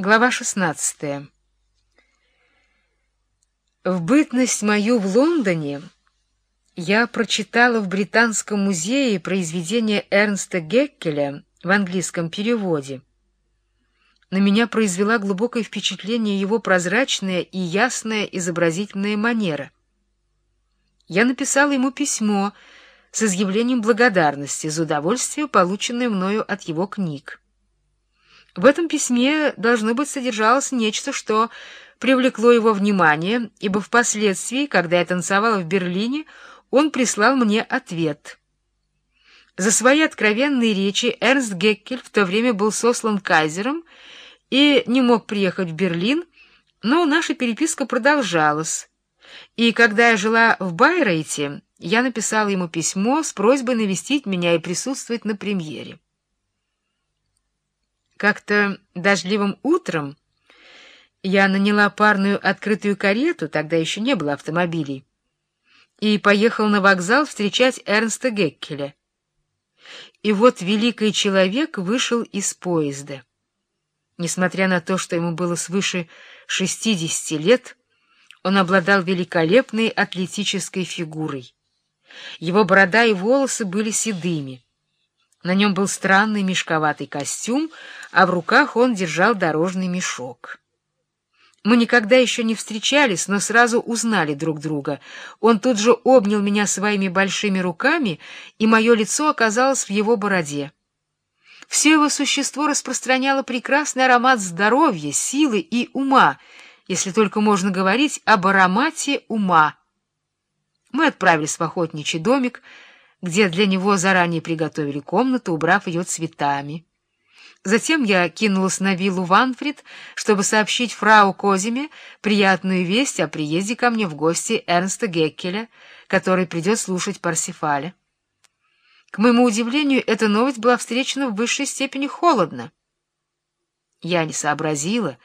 Глава 16. В бытность мою в Лондоне я прочитала в Британском музее произведение Эрнста Геккеля в английском переводе. На меня произвела глубокое впечатление его прозрачная и ясная изобразительная манера. Я написала ему письмо с изъявлением благодарности за удовольствие, полученное мною от его книг. В этом письме, должно быть, содержалось нечто, что привлекло его внимание, ибо впоследствии, когда я танцевала в Берлине, он прислал мне ответ. За свои откровенные речи Эрнст Геккель в то время был сослан кайзером и не мог приехать в Берлин, но наша переписка продолжалась. И когда я жила в Байрейте, я написала ему письмо с просьбой навестить меня и присутствовать на премьере. Как-то дождливым утром я наняла парную открытую карету, тогда еще не было автомобилей, и поехал на вокзал встречать Эрнста Геккеля. И вот великий человек вышел из поезда. Несмотря на то, что ему было свыше шестидесяти лет, он обладал великолепной атлетической фигурой. Его борода и волосы были седыми. На нем был странный мешковатый костюм, а в руках он держал дорожный мешок. Мы никогда еще не встречались, но сразу узнали друг друга. Он тут же обнял меня своими большими руками, и мое лицо оказалось в его бороде. Все его существо распространяло прекрасный аромат здоровья, силы и ума, если только можно говорить об аромате ума. Мы отправились в охотничий домик, где для него заранее приготовили комнату, убрав ее цветами. Затем я кинулась на виллу Ванфрид, чтобы сообщить фрау Козиме приятную весть о приезде ко мне в гости Эрнста Геккеля, который придет слушать Парсифаля. К моему удивлению, эта новость была встречена в высшей степени холодно. Я не сообразила,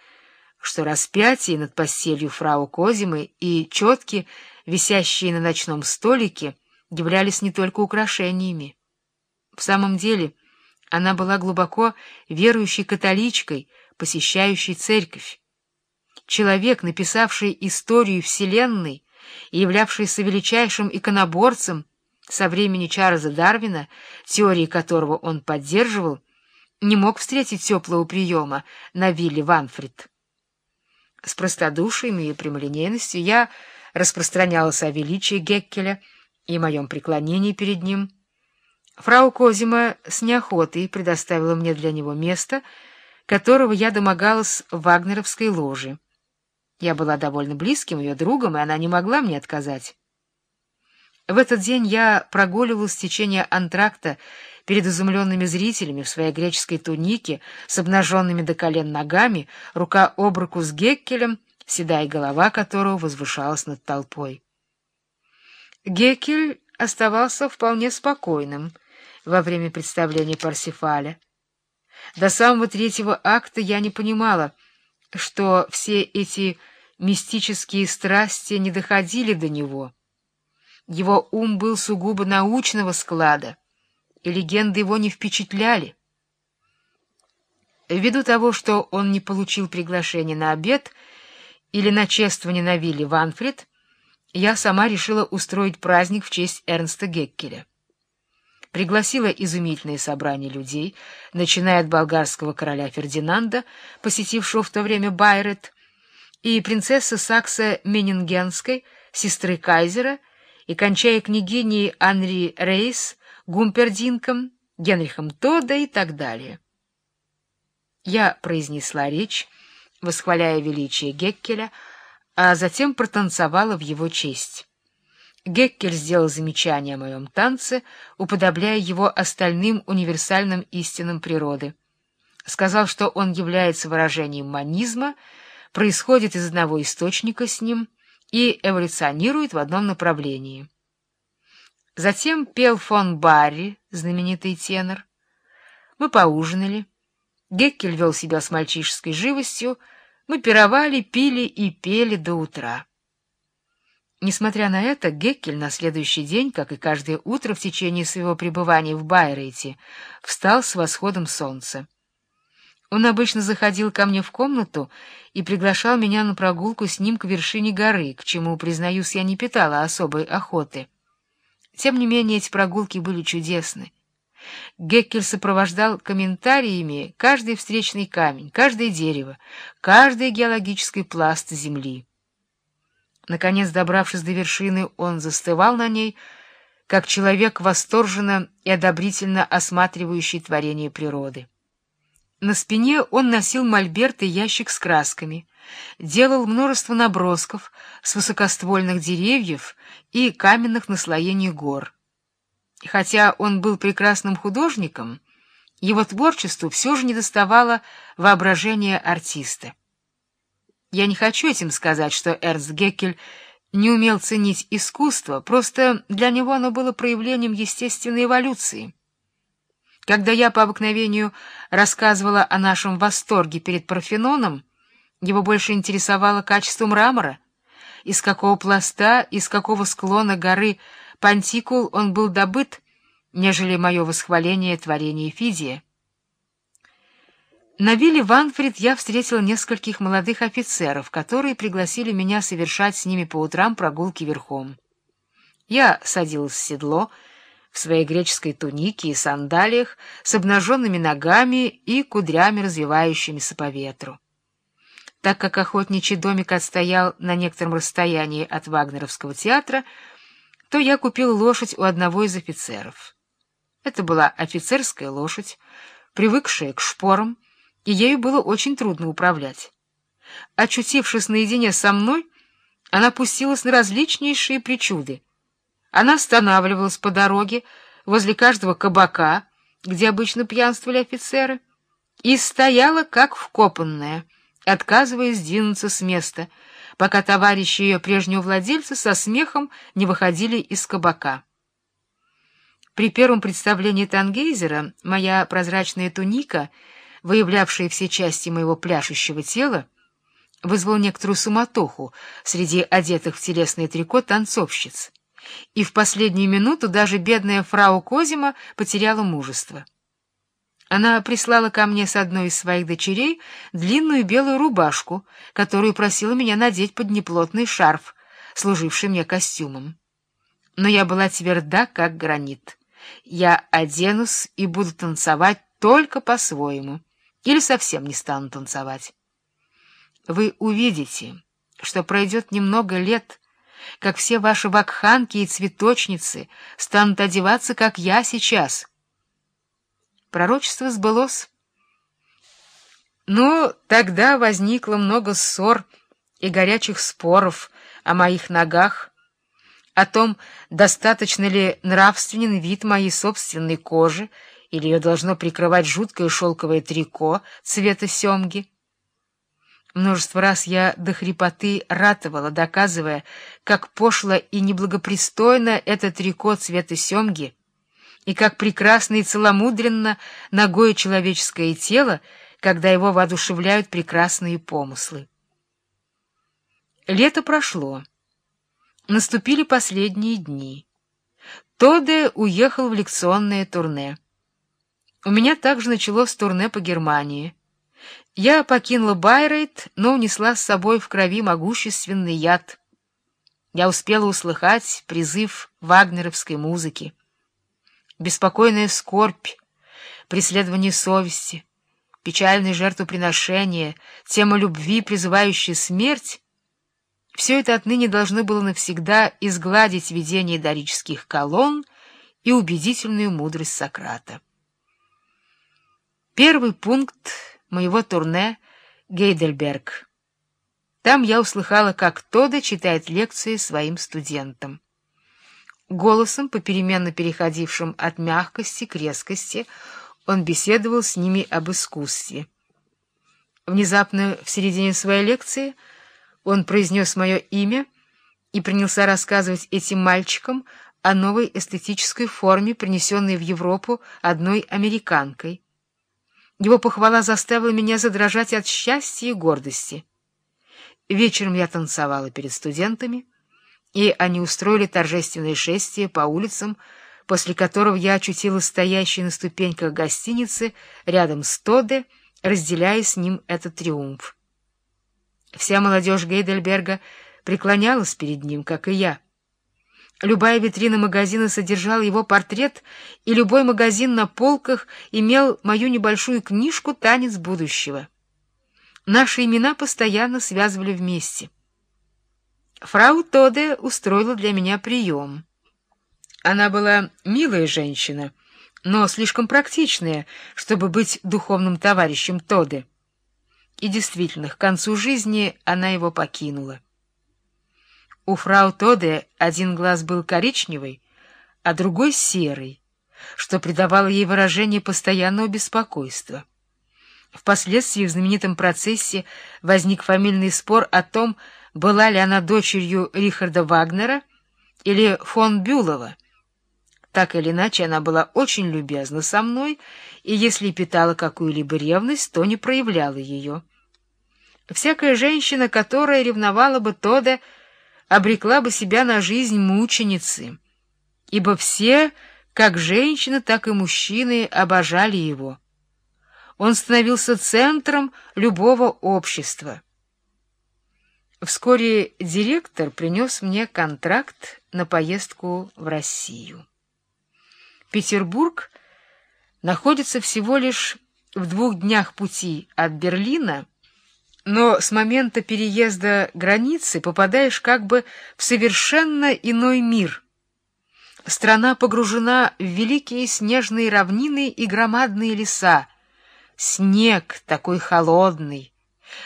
что распятие над постелью фрау Козимы и четки, висящие на ночном столике, являлись не только украшениями. В самом деле, она была глубоко верующей католичкой, посещающей церковь. Человек, написавший историю Вселенной и являвшийся величайшим иконоборцем со времени Чарльза Дарвина, теории которого он поддерживал, не мог встретить теплого приема на вилле Ванфрид. С простодушием и прямолинейностью я распространялась о величии Геккеля, и моем преклонении перед ним. Фрау Козима с неохотой предоставила мне для него место, которого я домогалась в вагнеровской ложе. Я была довольно близким ее другом, и она не могла мне отказать. В этот день я прогуливалась в течение антракта перед изумленными зрителями в своей греческой тунике с обнаженными до колен ногами, рука об руку с Геккелем, седая голова которого возвышалась над толпой. Геккель оставался вполне спокойным во время представления Парсифаля. До самого третьего акта я не понимала, что все эти мистические страсти не доходили до него. Его ум был сугубо научного склада, и легенды его не впечатляли. Ввиду того, что он не получил приглашения на обед или на чествование на вилле Ванфрид, я сама решила устроить праздник в честь Эрнста Геккеля. Пригласила изумительное собрание людей, начиная от болгарского короля Фердинанда, посетившего в то время Байрет, и принцессы Сакса Менингенской, сестры кайзера, и кончая княгиней Анри Рейс, Гумпердинком, Генрихом Тодда и так далее. Я произнесла речь, восхваляя величие Геккеля, а затем протанцевала в его честь. Геккель сделал замечание о моем танце, уподобляя его остальным универсальным истинам природы. Сказал, что он является выражением манизма, происходит из одного источника с ним и эволюционирует в одном направлении. Затем пел фон Барри, знаменитый тенор. Мы поужинали. Геккель вел себя с мальчишеской живостью, мы пировали, пили и пели до утра. Несмотря на это, Геккель на следующий день, как и каждое утро в течение своего пребывания в Байрейте, встал с восходом солнца. Он обычно заходил ко мне в комнату и приглашал меня на прогулку с ним к вершине горы, к чему, признаюсь, я не питала особой охоты. Тем не менее, эти прогулки были чудесны. Геккель сопровождал комментариями каждый встречный камень, каждое дерево, каждый геологический пласт земли. Наконец, добравшись до вершины, он застывал на ней, как человек, восторженно и одобрительно осматривающий творение природы. На спине он носил мольберт и ящик с красками, делал множество набросков с высокоствольных деревьев и каменных наслоений гор. Хотя он был прекрасным художником, его творчеству все же недоставало воображения артиста. Я не хочу этим сказать, что Эрнст Геккель не умел ценить искусство, просто для него оно было проявлением естественной эволюции. Когда я по обыкновению рассказывала о нашем восторге перед Парфеноном, его больше интересовало качество мрамора, из какого пласта, из какого склона горы Пантикул он был добыт, нежели мое восхваление творения Фидия. На вилле Ванфрид я встретила нескольких молодых офицеров, которые пригласили меня совершать с ними по утрам прогулки верхом. Я садилась в седло в своей греческой тунике и сандалиях с обнаженными ногами и кудрями, развивающимися по ветру. Так как охотничий домик отстоял на некотором расстоянии от Вагнеровского театра, то я купил лошадь у одного из офицеров. Это была офицерская лошадь, привыкшая к шпорам, и ею было очень трудно управлять. Очутившись наедине со мной, она пустилась на различнейшие причуды. Она останавливалась по дороге возле каждого кабака, где обычно пьянствовали офицеры, и стояла как вкопанная, отказываясь двинуться с места — пока товарищи ее прежнего владельца со смехом не выходили из кабака. При первом представлении Тангейзера моя прозрачная туника, выявлявшая все части моего пляшущего тела, вызвала некоторую суматоху среди одетых в телесное трико танцовщиц, и в последнюю минуту даже бедная фрау Козима потеряла мужество. Она прислала ко мне с одной из своих дочерей длинную белую рубашку, которую просила меня надеть под неплотный шарф, служивший мне костюмом. Но я была тверда, как гранит. Я оденусь и буду танцевать только по-своему, или совсем не стану танцевать. Вы увидите, что пройдет немного лет, как все ваши вакханки и цветочницы станут одеваться, как я сейчас — Пророчество сбылось. Но тогда возникло много ссор и горячих споров о моих ногах, о том, достаточно ли нравственен вид моей собственной кожи, или ее должно прикрывать жуткое шелковое трико цвета семги. Множество раз я до хрипоты ратовала, доказывая, как пошло и неблагопристойно это трико цвета семги — и как прекрасно и целомудренно ногое человеческое тело, когда его воодушевляют прекрасные помыслы. Лето прошло. Наступили последние дни. Тоде уехал в лекционное турне. У меня также началось турне по Германии. Я покинула Байрейт, но унесла с собой в крови могущественный яд. Я успела услыхать призыв вагнеровской музыки беспокойная скорбь, преследование совести, печальные жертвоприношения, тема любви, призывающая смерть — все это отныне должно было навсегда изгладить видение дорических колонн и убедительную мудрость Сократа. Первый пункт моего турне — Гейдельберг. Там я услыхала, как Тода читает лекции своим студентам. Голосом, попеременно переходившим от мягкости к резкости, он беседовал с ними об искусстве. Внезапно, в середине своей лекции, он произнес мое имя и принялся рассказывать этим мальчикам о новой эстетической форме, принесенной в Европу одной американкой. Его похвала заставила меня задрожать от счастья и гордости. Вечером я танцевала перед студентами, и они устроили торжественное шествие по улицам, после которого я очутилась стоящей на ступеньках гостиницы рядом с Тоде, разделяя с ним этот триумф. Вся молодежь Гейдельберга преклонялась перед ним, как и я. Любая витрина магазина содержала его портрет, и любой магазин на полках имел мою небольшую книжку «Танец будущего». Наши имена постоянно связывали вместе. Фрау Тоде устроила для меня прием. Она была милая женщина, но слишком практичная, чтобы быть духовным товарищем Тоде. И действительно, к концу жизни она его покинула. У фрау Тоде один глаз был коричневый, а другой — серый, что придавало ей выражение постоянного беспокойства. Впоследствии в знаменитом процессе возник фамильный спор о том, была ли она дочерью Рихарда Вагнера или фон Бюлова. Так или иначе, она была очень любезна со мной, и если питала какую-либо ревность, то не проявляла ее. Всякая женщина, которая ревновала бы Тода, обрекла бы себя на жизнь мученицы, ибо все, как женщины, так и мужчины, обожали его. Он становился центром любого общества. Вскоре директор принес мне контракт на поездку в Россию. Петербург находится всего лишь в двух днях пути от Берлина, но с момента переезда границы попадаешь как бы в совершенно иной мир. Страна погружена в великие снежные равнины и громадные леса. Снег такой холодный,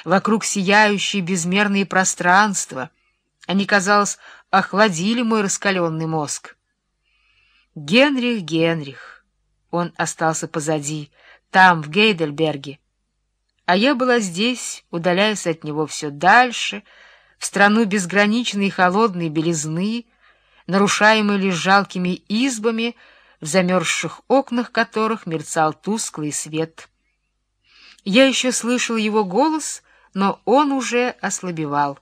вокруг сияющие безмерные пространства. Они, казалось, охладили мой раскаленный мозг. Генрих, Генрих, он остался позади, там, в Гейдельберге а я была здесь, удаляясь от него все дальше, в страну безграничной и холодной белизны, нарушаемой лишь жалкими избами, в замерзших окнах которых мерцал тусклый свет. Я еще слышал его голос, но он уже ослабевал.